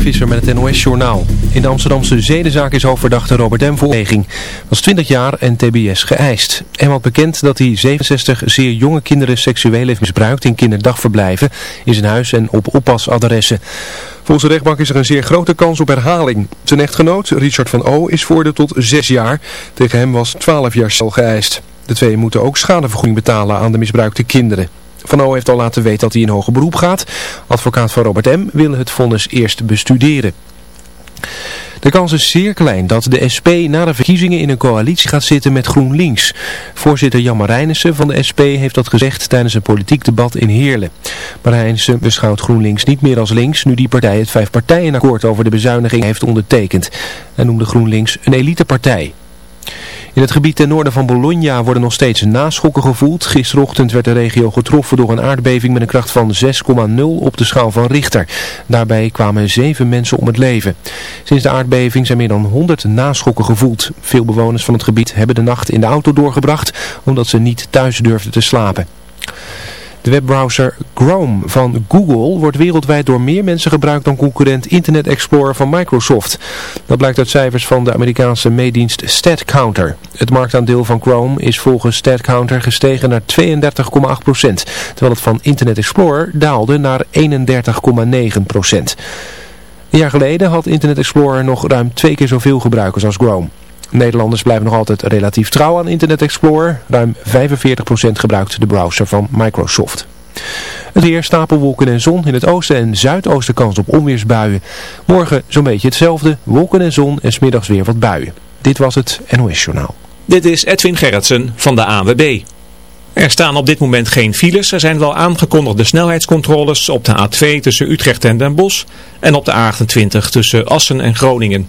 Visser met het NOS-journaal. In de Amsterdamse zedenzaak is hoofdverdachte Robert M. voor was 20 jaar en tbs geëist. En wat bekend dat hij 67 zeer jonge kinderen seksueel heeft misbruikt in kinderdagverblijven, in zijn huis en op oppasadressen. Volgens de rechtbank is er een zeer grote kans op herhaling. Zijn echtgenoot, Richard van O, is voorde tot 6 jaar. Tegen hem was 12 jaar cel geëist. De twee moeten ook schadevergoeding betalen aan de misbruikte kinderen. Van O heeft al laten weten dat hij in hoger beroep gaat. Advocaat van Robert M. wil het vonnis eerst bestuderen. De kans is zeer klein dat de SP na de verkiezingen in een coalitie gaat zitten met GroenLinks. Voorzitter Jan Marijnissen van de SP heeft dat gezegd tijdens een politiek debat in Heerlen. Marijnissen beschouwt GroenLinks niet meer als links nu die partij het vijfpartijenakkoord over de bezuiniging heeft ondertekend. Hij noemde GroenLinks een elitepartij. In het gebied ten noorden van Bologna worden nog steeds naschokken gevoeld. Gisterochtend werd de regio getroffen door een aardbeving met een kracht van 6,0 op de schaal van Richter. Daarbij kwamen zeven mensen om het leven. Sinds de aardbeving zijn meer dan 100 naschokken gevoeld. Veel bewoners van het gebied hebben de nacht in de auto doorgebracht omdat ze niet thuis durfden te slapen. De webbrowser Chrome van Google wordt wereldwijd door meer mensen gebruikt dan concurrent Internet Explorer van Microsoft. Dat blijkt uit cijfers van de Amerikaanse meedienst StatCounter. Het marktaandeel van Chrome is volgens StatCounter gestegen naar 32,8%, terwijl het van Internet Explorer daalde naar 31,9%. Een jaar geleden had Internet Explorer nog ruim twee keer zoveel gebruikers als Chrome. Nederlanders blijven nog altijd relatief trouw aan Internet Explorer. Ruim 45% gebruikt de browser van Microsoft. Het weer, stapelwolken en zon. In het oosten en zuidoosten kans op onweersbuien. Morgen zo'n beetje hetzelfde. Wolken en zon en smiddags weer wat buien. Dit was het NOS Journaal. Dit is Edwin Gerritsen van de ANWB. Er staan op dit moment geen files. Er zijn wel aangekondigde snelheidscontroles op de A2 tussen Utrecht en Den Bosch. En op de A28 tussen Assen en Groningen.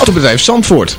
Autobedrijf Zandvoort.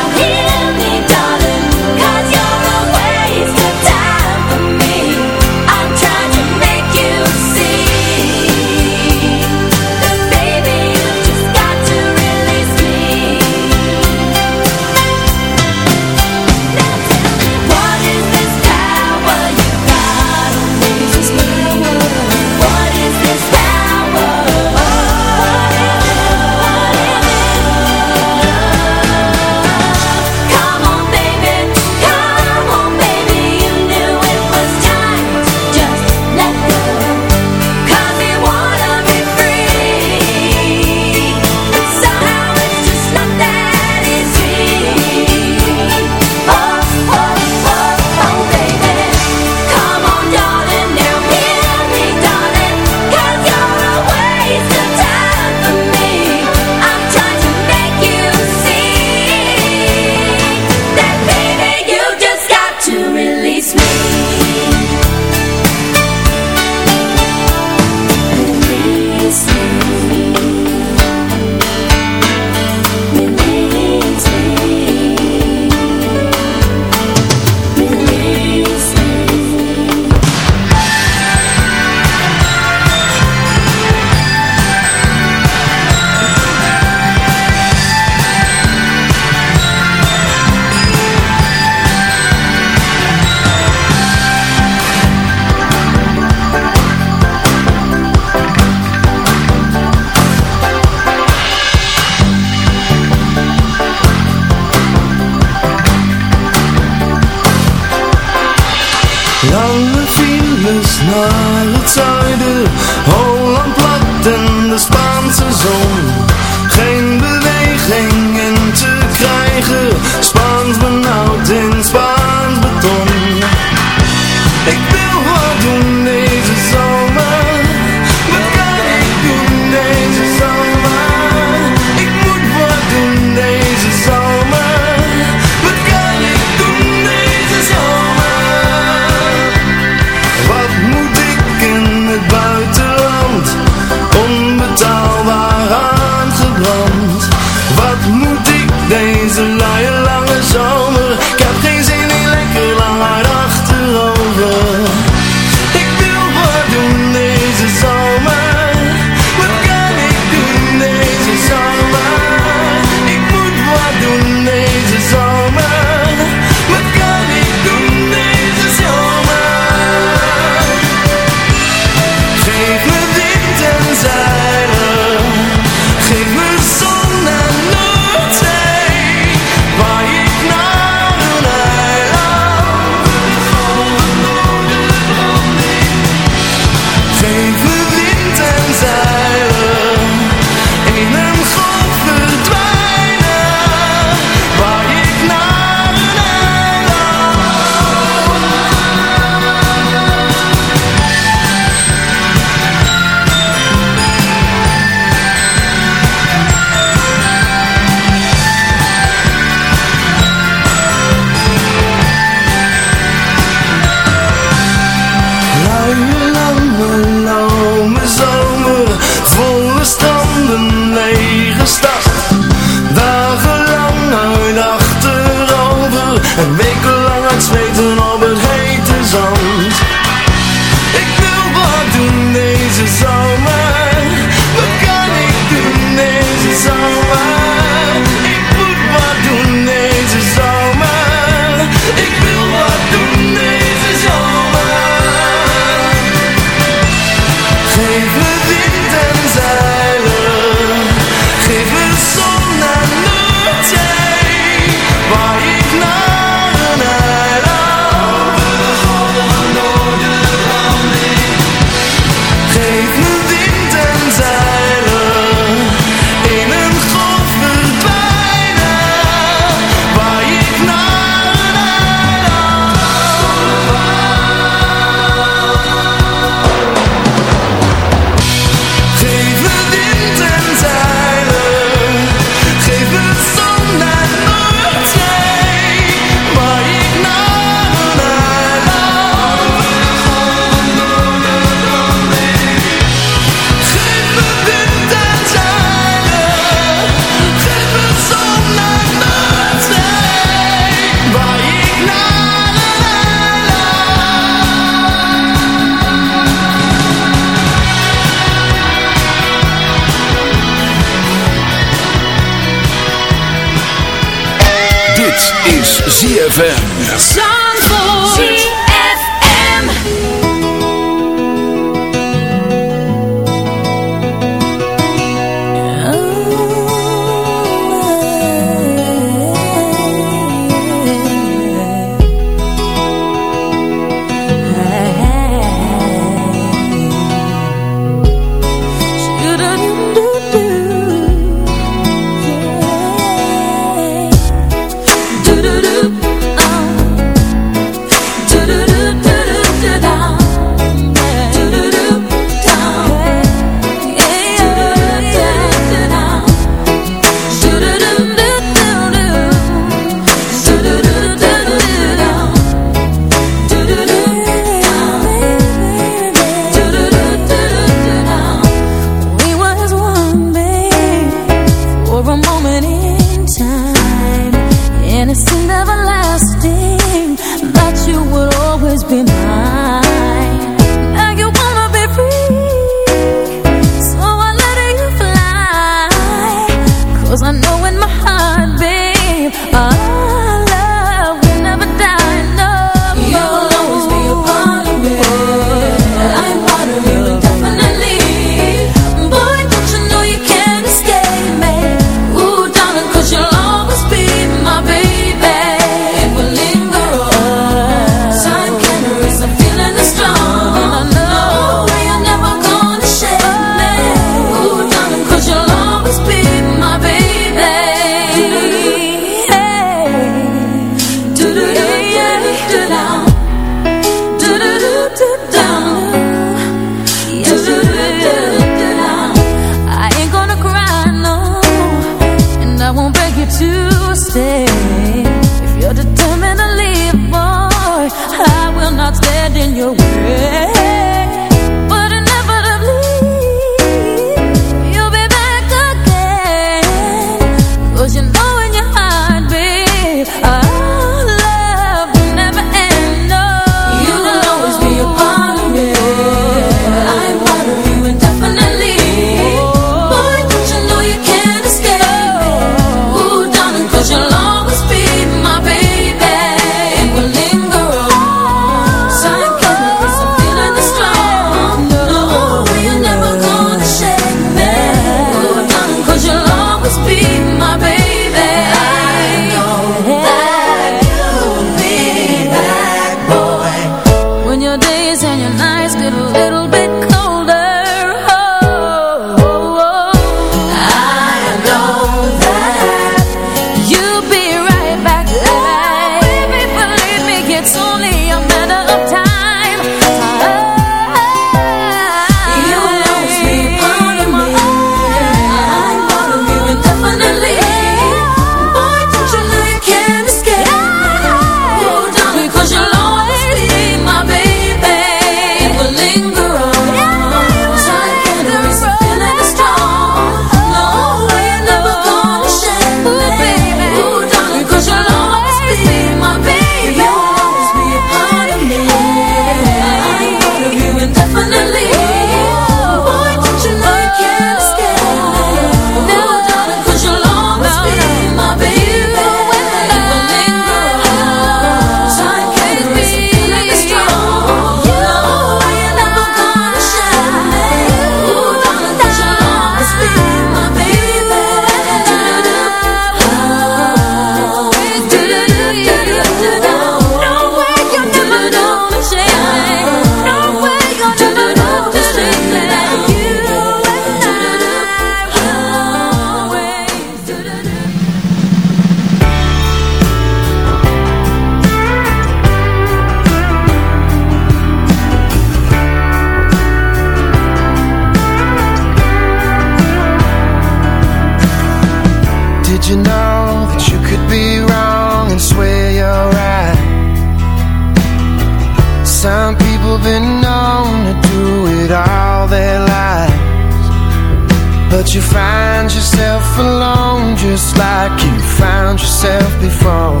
just like you found yourself before.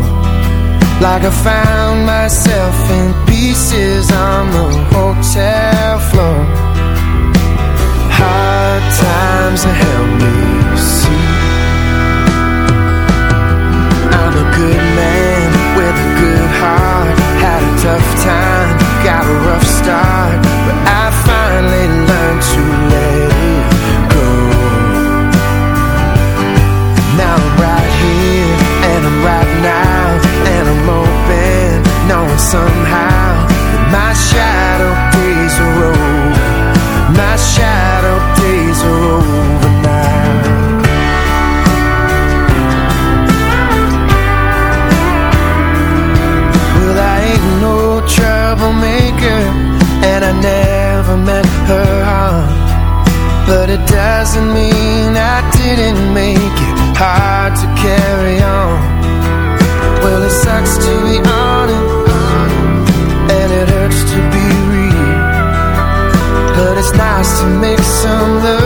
Like I found myself in pieces on the hotel floor. Hard times have helped me see. I'm a good to make some love